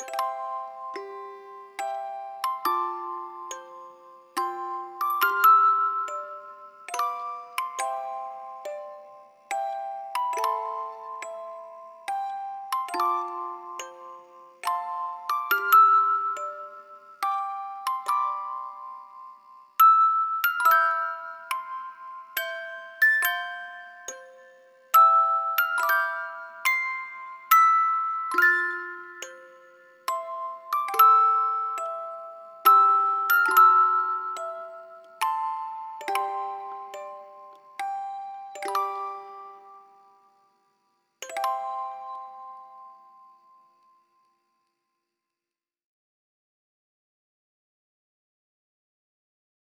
you